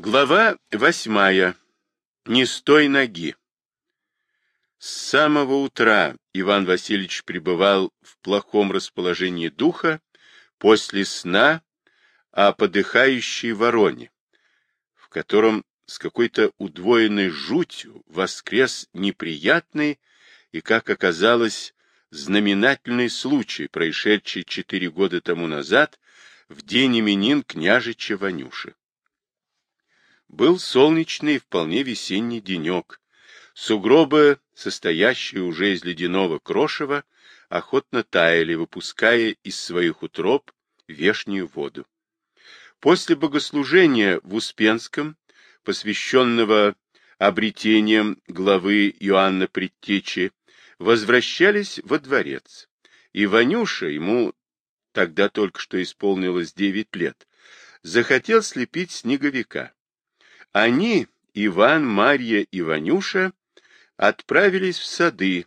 Глава восьмая. Не стой ноги. С самого утра Иван Васильевич пребывал в плохом расположении духа после сна о подыхающей вороне, в котором с какой-то удвоенной жутью воскрес неприятный и, как оказалось, знаменательный случай, происшедший четыре года тому назад в день именин княжича Ванюши. Был солнечный и вполне весенний денек. Сугробы, состоящие уже из ледяного крошева, охотно таяли, выпуская из своих утроб вешнюю воду. После богослужения в Успенском, посвященного обретением главы Иоанна Предтечи, возвращались во дворец. И Ванюша, ему тогда только что исполнилось девять лет, захотел слепить снеговика. Они, Иван, Марья и Ванюша, отправились в сады.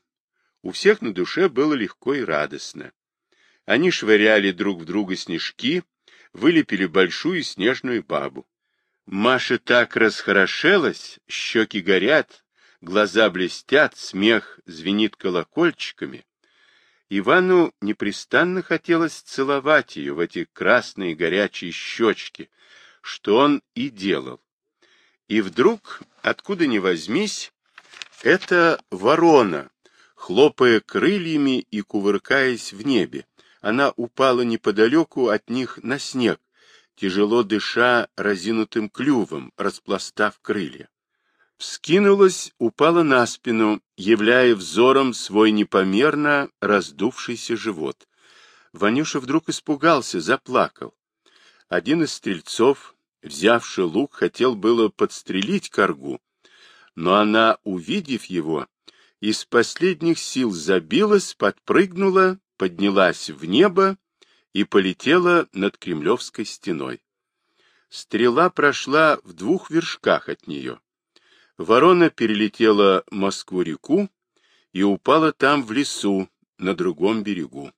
У всех на душе было легко и радостно. Они швыряли друг в друга снежки, вылепили большую снежную бабу. Маша так расхорошелась, щеки горят, глаза блестят, смех звенит колокольчиками. Ивану непрестанно хотелось целовать ее в эти красные горячие щечки, что он и делал. И вдруг, откуда ни возьмись, эта ворона, хлопая крыльями и кувыркаясь в небе, она упала неподалеку от них на снег, тяжело дыша разинутым клювом, распластав крылья. Вскинулась, упала на спину, являя взором свой непомерно раздувшийся живот. Ванюша вдруг испугался, заплакал. Один из стрельцов, взявший лук, хотел было подстрелить коргу, но она, увидев его, из последних сил забилась, подпрыгнула, поднялась в небо и полетела над Кремлевской стеной. Стрела прошла в двух вершках от нее. Ворона перелетела Москву-реку и упала там в лесу, на другом берегу.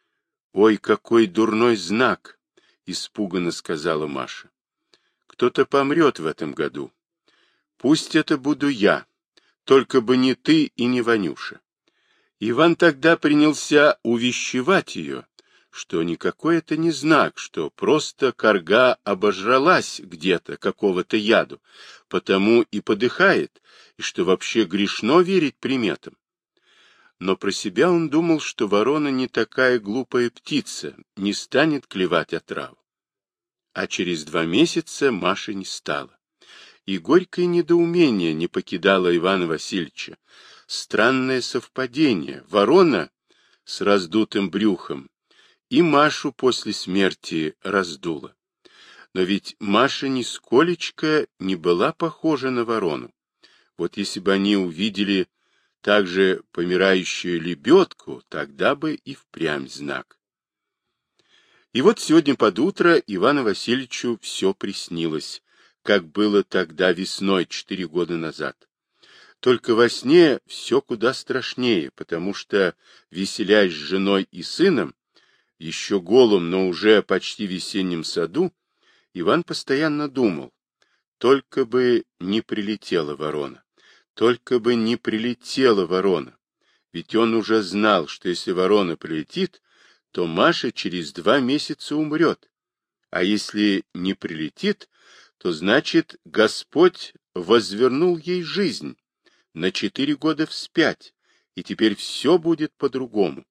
— Ой, какой дурной знак! — испуганно сказала Маша. — Кто-то помрет в этом году. Пусть это буду я, только бы не ты и не Ванюша. Иван тогда принялся увещевать ее, что никакой это не знак, что просто корга обожралась где-то какого-то яду, потому и подыхает, и что вообще грешно верить приметам. Но про себя он думал, что ворона не такая глупая птица, не станет клевать отраву. А через два месяца Маши не стало. И горькое недоумение не покидало Ивана Васильевича. Странное совпадение. Ворона с раздутым брюхом и Машу после смерти раздуло. Но ведь Маша нисколечко не была похожа на ворону. Вот если бы они увидели также помирающую лебедку, тогда бы и впрямь знак. И вот сегодня под утро Ивану Васильевичу все приснилось, как было тогда весной, четыре года назад. Только во сне все куда страшнее, потому что, веселясь с женой и сыном, еще голым, но уже почти весеннем саду, Иван постоянно думал, только бы не прилетела ворона, только бы не прилетела ворона. Ведь он уже знал, что если ворона прилетит, то Маша через два месяца умрет. А если не прилетит, то значит Господь возвернул ей жизнь на четыре года вспять, и теперь все будет по-другому.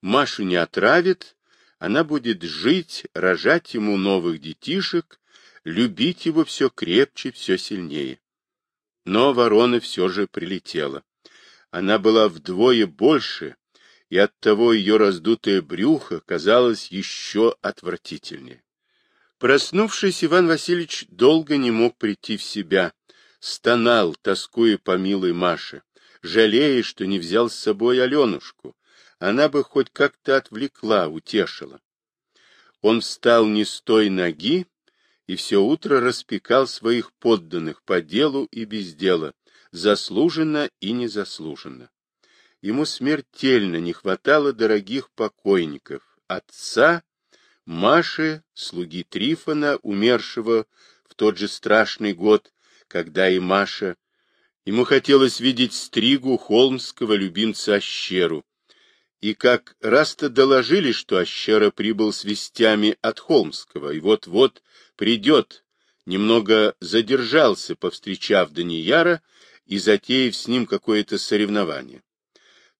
Машу не отравит, она будет жить, рожать ему новых детишек, любить его все крепче, все сильнее. Но ворона все же прилетела. Она была вдвое больше, и оттого ее раздутое брюхо казалось еще отвратительнее. Проснувшись, Иван Васильевич долго не мог прийти в себя, стонал, тоскуя по милой Маше, жалея, что не взял с собой Аленушку, она бы хоть как-то отвлекла, утешила. Он встал не с той ноги и все утро распекал своих подданных по делу и без дела, заслуженно и незаслуженно. Ему смертельно не хватало дорогих покойников, отца, Маши, слуги Трифона, умершего в тот же страшный год, когда и Маша. Ему хотелось видеть Стригу, холмского любимца Ащеру. И как раз-то доложили, что Ащера прибыл с вестями от Холмского, и вот-вот придет, немного задержался, повстречав Данияра и затеяв с ним какое-то соревнование.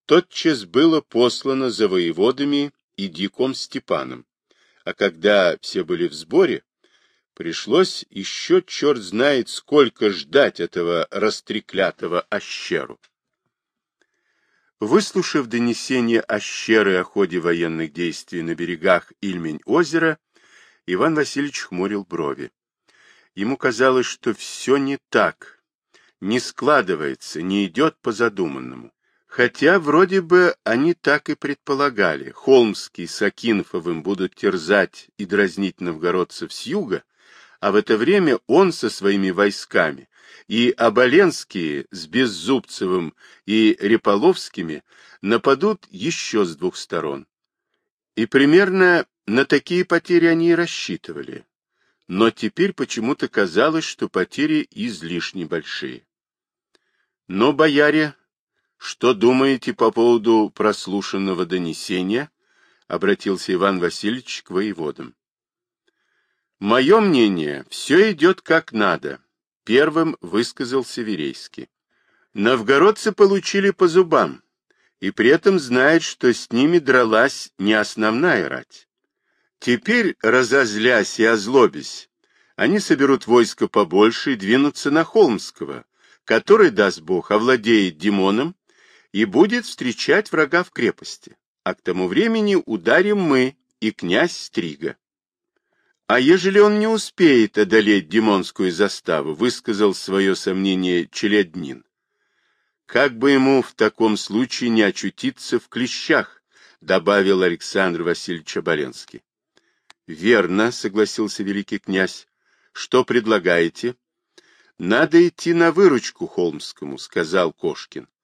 Тотчас было послано за воеводами и диком Степаном, а когда все были в сборе, пришлось еще черт знает сколько ждать этого растреклятого ощеру. Выслушав донесение ощеры о ходе военных действий на берегах Ильмень-озера, Иван Васильевич хмурил брови. Ему казалось, что все не так, не складывается, не идет по задуманному. Хотя вроде бы они так и предполагали. Холмский с Акинфовым будут терзать и дразнить новгородцев с юга, а в это время он со своими войсками и Оболенские с Беззубцевым и Реполовскими нападут еще с двух сторон. И примерно на такие потери они и рассчитывали. Но теперь почему-то казалось, что потери излишне большие. Но бояре что думаете по поводу прослушанного донесения? Обратился Иван Васильевич к воеводам. Мое мнение, все идет как надо, первым высказал Северейский. Новгородцы получили по зубам, и при этом знают, что с ними дралась не основная рать. Теперь, разозлясь и озлобясь, они соберут войско побольше и двинутся на Холмского, который, даст Бог, овладеет Димоном и будет встречать врага в крепости, а к тому времени ударим мы и князь Стрига. А ежели он не успеет одолеть Димонскую заставу, высказал свое сомнение Челяднин. Как бы ему в таком случае не очутиться в клещах, добавил Александр Васильевич Оболенский. Верно, согласился великий князь. Что предлагаете? Надо идти на выручку Холмскому, сказал Кошкин. —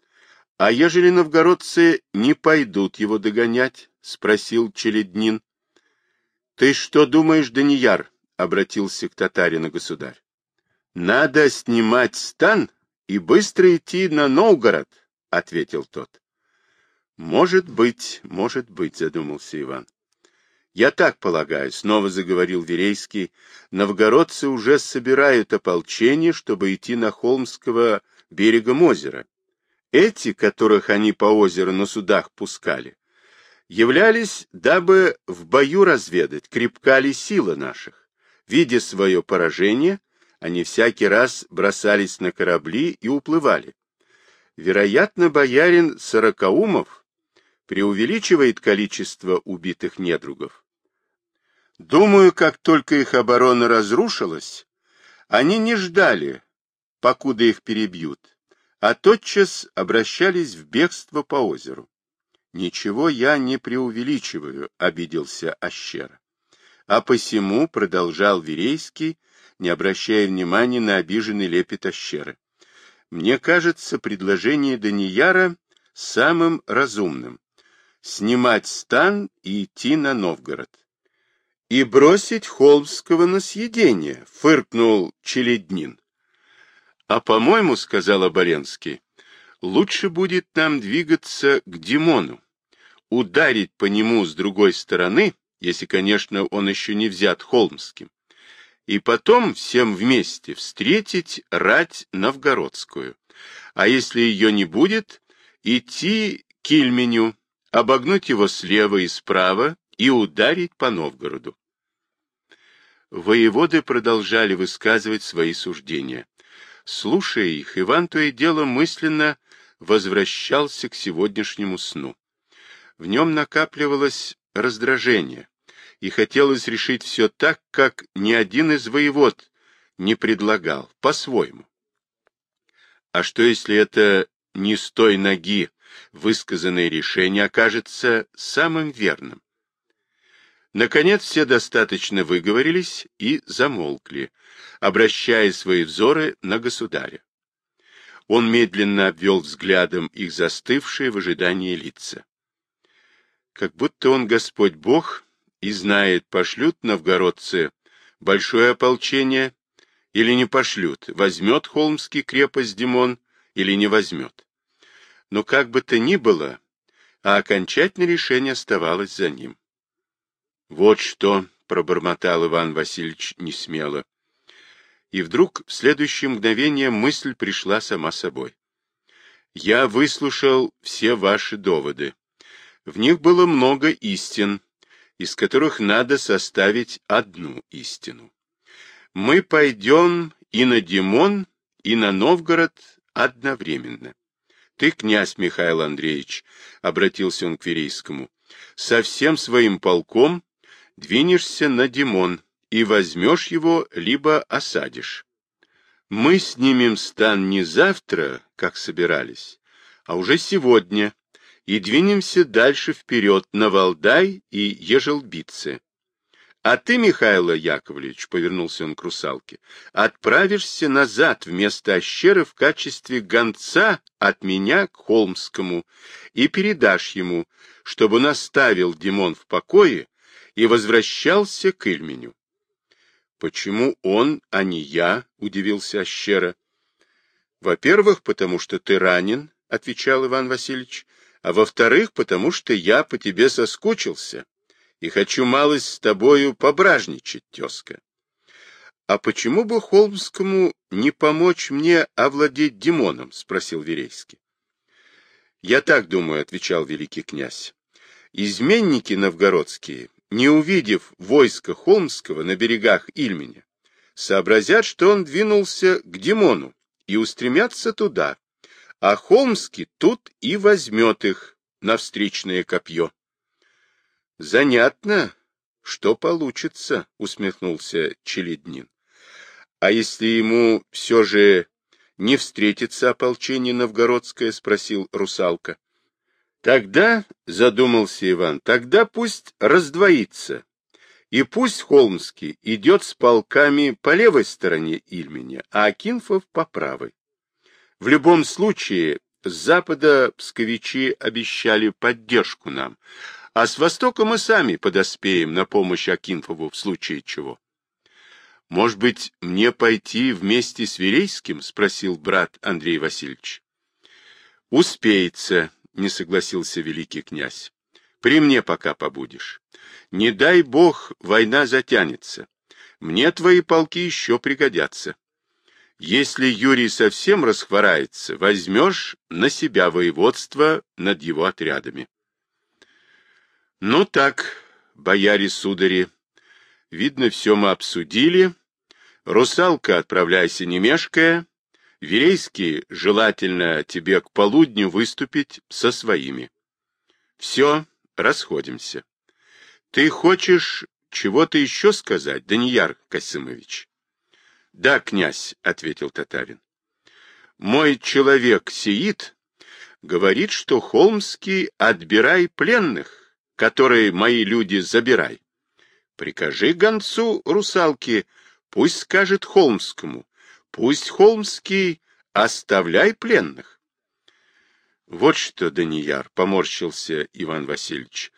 А ежели новгородцы не пойдут его догонять? — спросил Челеднин. — Ты что думаешь, Данияр? — обратился к татарину государь. — Надо снимать стан и быстро идти на Новгород, — ответил тот. — Может быть, может быть, — задумался Иван. — Я так полагаю, — снова заговорил Верейский, — новгородцы уже собирают ополчение, чтобы идти на Холмского берегом озера. Эти, которых они по озеру на судах пускали, являлись, дабы в бою разведать, крепка ли сила наших. Видя свое поражение, они всякий раз бросались на корабли и уплывали. Вероятно, боярин Сорокаумов преувеличивает количество убитых недругов. Думаю, как только их оборона разрушилась, они не ждали, покуда их перебьют, а тотчас обращались в бегство по озеру. Ничего я не преувеличиваю, обиделся Ащера. А посему, продолжал Верейский, не обращая внимания на обиженный лепет Ащеры, мне кажется предложение Данияра самым разумным — снимать стан и идти на Новгород. И бросить Холмского на съедение, фыркнул Челеднин. А по-моему, — сказал Оболенский, — лучше будет нам двигаться к Димону, ударить по нему с другой стороны, если, конечно, он еще не взят Холмским, и потом всем вместе встретить рать новгородскую. А если ее не будет, идти к Ильменю, обогнуть его слева и справа и ударить по Новгороду. Воеводы продолжали высказывать свои суждения. Слушая их, Иван то и дело мысленно возвращался к сегодняшнему сну. В нем накапливалось раздражение, и хотелось решить все так, как ни один из воевод не предлагал, по-своему. А что, если это не с той ноги высказанное решение окажется самым верным? Наконец все достаточно выговорились и замолкли, обращая свои взоры на государя. Он медленно обвел взглядом их застывшие в ожидании лица. Как будто он Господь Бог и знает, пошлют новгородцы большое ополчение или не пошлют, возьмет Холмский крепость Димон или не возьмет. Но как бы то ни было, а окончательное решение оставалось за ним. Вот что, — пробормотал Иван Васильевич несмело. И вдруг в следующее мгновение мысль пришла сама собой. Я выслушал все ваши доводы. В них было много истин, из которых надо составить одну истину. Мы пойдем и на Димон, и на Новгород одновременно. Ты, князь Михаил Андреевич, — обратился он к Верейскому, — со всем своим полком двинешься на Димон и возьмешь его, либо осадишь. Мы снимем стан не завтра, как собирались, а уже сегодня, и двинемся дальше вперед на Валдай и Ежелбице. А ты, Михаил Яковлевич, — повернулся он к русалке, — отправишься назад вместо Ощеры в качестве гонца от меня к Холмскому и передашь ему, чтобы он оставил Димон в покое и возвращался к Ильменю. — Почему он, а не я? — удивился Ощера. — Во-первых, потому что ты ранен, — отвечал Иван Васильевич, — а во-вторых, потому что я по тебе соскучился и хочу малость с тобою пображничать, тезка. — А почему бы Холмскому не помочь мне овладеть Димоном? — спросил Верейский. — Я так думаю, — отвечал великий князь. Изменники новгородские не увидев войска Холмского на берегах Ильменя, сообразят, что он двинулся к Димону и устремятся туда, а Холмский тут и возьмет их на встречное копье. — Занятно, что получится, — усмехнулся Челеднин. — А если ему все же не встретится ополчение новгородское? — спросил русалка. Тогда, задумался Иван, тогда пусть раздвоится, и пусть Холмский идет с полками по левой стороне Ильменя, а Акинфов по правой. В любом случае, с запада псковичи обещали поддержку нам, а с востока мы сами подоспеем на помощь Акинфову в случае чего. — Может быть, мне пойти вместе с Верейским? — спросил брат Андрей Васильевич. — Успеется, — не согласился великий князь. — При мне пока побудешь. Не дай бог, война затянется. Мне твои полки еще пригодятся. Если Юрий совсем расхворается, возьмешь на себя воеводство над его отрядами. Ну так, бояре-судари, видно, все мы обсудили. Русалка, отправляйся не мешкая, Верейский, желательно тебе к полудню выступить со своими. Все, расходимся. Ты хочешь чего-то еще сказать, Данияр Касымович? Да, князь, — ответил татарин. Мой человек Сиит говорит, что Холмский отбирай пленных, которые мои люди забирай. Прикажи гонцу русалки, пусть скажет Холмскому, Пусть Холмский оставляй пленных. Вот что, Данияр, поморщился Иван Васильевич,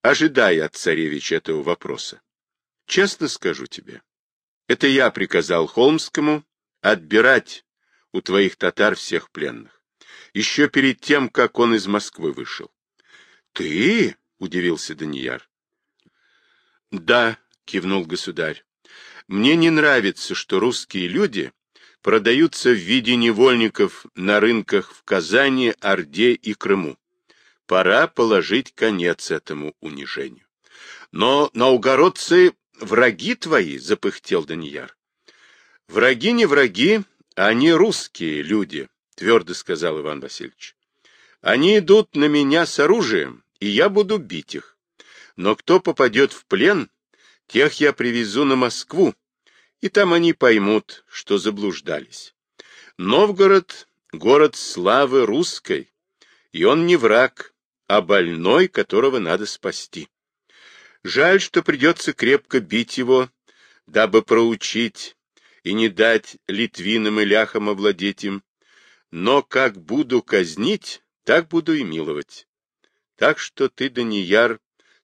ожидая от царевича этого вопроса. Честно скажу тебе, это я приказал Холмскому отбирать у твоих татар всех пленных, еще перед тем, как он из Москвы вышел. — Ты? — удивился Данияр. — Да, — кивнул государь. — Мне не нравится, что русские люди продаются в виде невольников на рынках в Казани, Орде и Крыму. Пора положить конец этому унижению. Но наугородцы враги твои, запыхтел Данияр. Враги не враги, они русские люди, твердо сказал Иван Васильевич. Они идут на меня с оружием, и я буду бить их. Но кто попадет в плен, тех я привезу на Москву, и там они поймут, что заблуждались. Новгород — город славы русской, и он не враг, а больной, которого надо спасти. Жаль, что придется крепко бить его, дабы проучить и не дать литвинам и ляхам овладеть им, но как буду казнить, так буду и миловать. Так что ты, Данияр,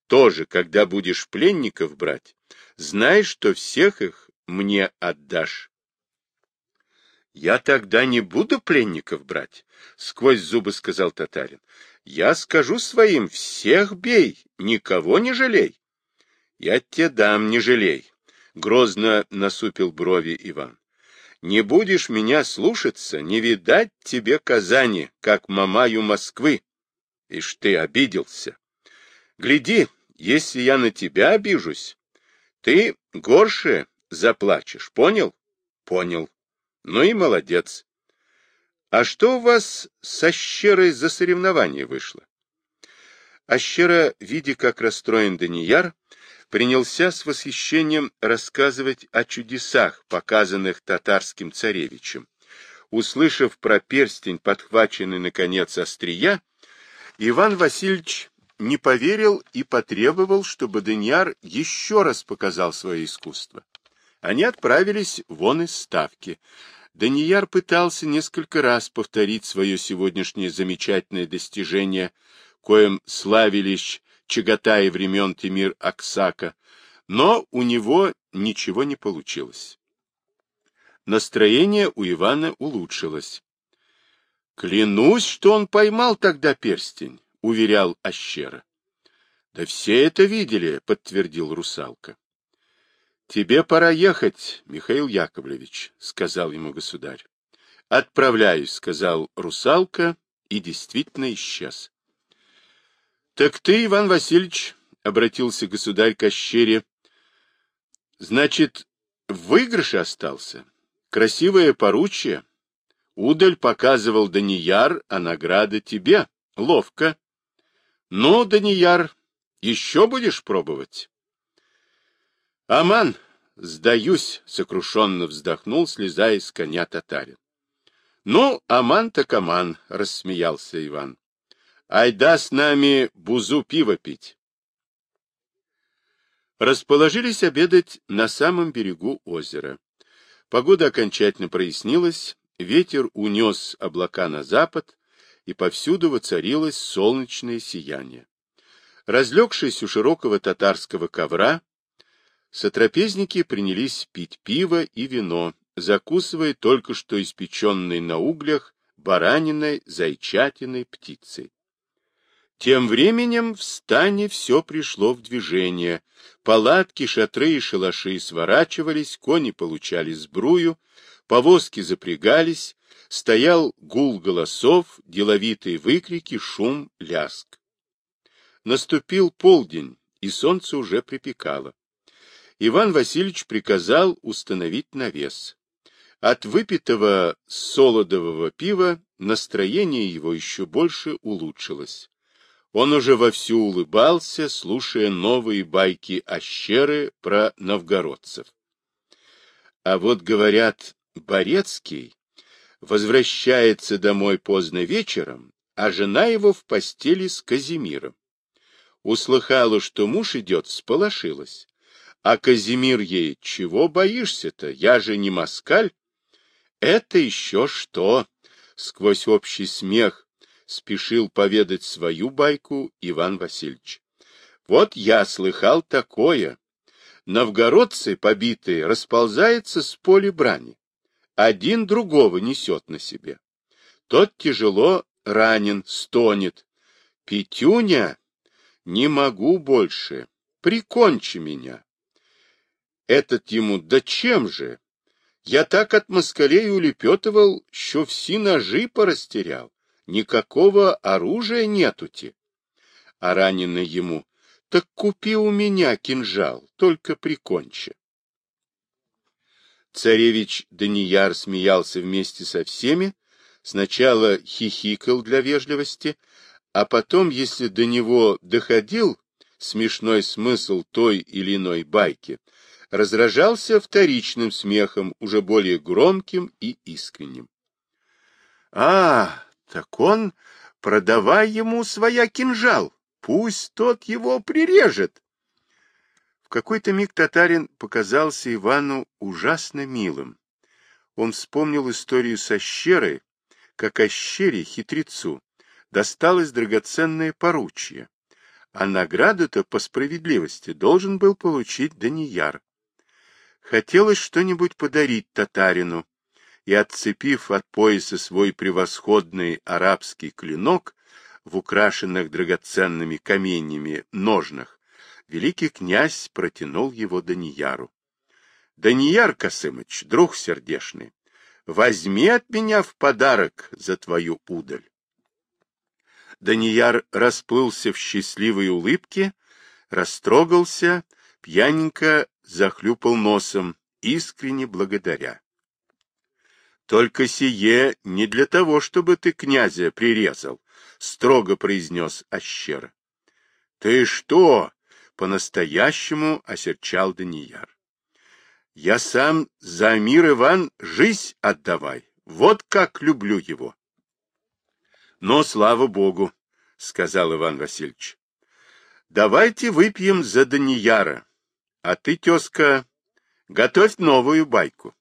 тоже, когда будешь пленников брать, знай, что всех их мне отдашь. Я тогда не буду пленников брать, — сквозь зубы сказал татарин. Я скажу своим, всех бей, никого не жалей. Я тебе дам, не жалей, — грозно насупил брови Иван. Не будешь меня слушаться, не видать тебе Казани, как мамаю Москвы. Ишь ты обиделся. Гляди, если я на тебя обижусь, ты горше заплачешь, понял? Понял. Ну и молодец. А что у вас со Щерой за соревнование вышло? Ащера, видя, как расстроен Данияр, принялся с восхищением рассказывать о чудесах, показанных татарским царевичем. Услышав про перстень, подхваченный, наконец, острия, Иван Васильевич не поверил и потребовал, чтобы Данияр еще раз показал свое искусство. Они отправились вон из ставки. Данияр пытался несколько раз повторить свое сегодняшнее замечательное достижение, коим славились Чагатай времен Тимир Аксака, но у него ничего не получилось. Настроение у Ивана улучшилось. «Клянусь, что он поймал тогда перстень», — уверял Ащера. «Да все это видели», — подтвердил русалка. «Тебе пора ехать, Михаил Яковлевич», — сказал ему государь. «Отправляюсь», — сказал русалка, и действительно исчез. «Так ты, Иван Васильевич», — обратился государь к Ощере, — «значит, в выигрыше остался? Красивое поручие? Удаль показывал Данияр, а награда тебе. Ловко. Ну, Данияр, еще будешь пробовать?» Аман, сдаюсь, сокрушенно вздохнул, слезая с коня татарин. Ну, Аман так Аман, рассмеялся Иван. Айда с нами бузу пива пить. Расположились обедать на самом берегу озера. Погода окончательно прояснилась, ветер унес облака на запад, и повсюду воцарилось солнечное сияние. Разлегшись у широкого татарского ковра, Сотрапезники принялись пить пиво и вино, закусывая только что испеченной на углях бараниной, зайчатиной, птицей. Тем временем в стане все пришло в движение. Палатки, шатры и шалаши сворачивались, кони получали сбрую, повозки запрягались, стоял гул голосов, деловитые выкрики, шум, ляск. Наступил полдень, и солнце уже припекало. Иван Васильевич приказал установить навес. От выпитого солодового пива настроение его еще больше улучшилось. Он уже вовсю улыбался, слушая новые байки Ощеры про новгородцев. А вот, говорят, Борецкий возвращается домой поздно вечером, а жена его в постели с Казимиром. Услыхала, что муж идет, сполошилась. А Казимир ей, чего боишься-то? Я же не москаль. Это еще что? Сквозь общий смех спешил поведать свою байку Иван Васильевич. Вот я слыхал такое. Новгородцы побитые расползаются с поля брани. Один другого несет на себе. Тот тяжело ранен, стонет. Петюня, не могу больше, прикончи меня. Этот ему, да чем же? Я так от москалей улепетывал, что все ножи порастерял. Никакого оружия нету-те. А раненый ему, так купи у меня кинжал, только прикончи. Царевич Данияр смеялся вместе со всеми, сначала хихикал для вежливости, а потом, если до него доходил смешной смысл той или иной байки, разражался вторичным смехом, уже более громким и искренним. — А, так он, продавай ему своя кинжал, пусть тот его прирежет. В какой-то миг татарин показался Ивану ужасно милым. Он вспомнил историю со щерой, как о щере хитрецу досталось драгоценное поручье, а награду-то по справедливости должен был получить Данияр. Хотелось что-нибудь подарить татарину, и, отцепив от пояса свой превосходный арабский клинок в украшенных драгоценными каменьями ножнах, великий князь протянул его Данияру. — Данияр Косымыч, друг сердешный, возьми от меня в подарок за твою удаль. Данияр расплылся в счастливой улыбке, растрогался, пьяненько захлюпал носом, искренне благодаря. Только сие не для того, чтобы ты князя прирезал, строго произнес Ащера. Ты что? По-настоящему осерчал Данияр. Я сам за мир Иван жизнь отдавай. Вот как люблю его. Но, слава богу, сказал Иван Васильевич. Давайте выпьем за Данияра. А ты, тезка, готовь новую байку.